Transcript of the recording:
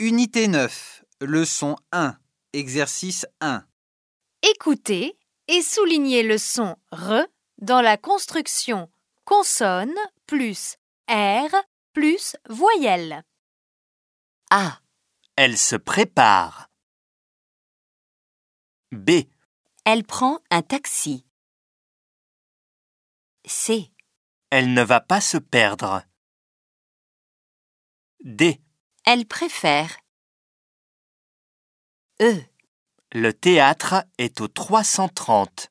Unité 9, leçon 1, exercice 1. Écoutez et soulignez le son R dans la construction consonne plus R plus voyelle. A. Elle se prépare. B. Elle prend un taxi. C. Elle ne va pas se perdre. D. Elle préfère. E. Le théâtre est au 330.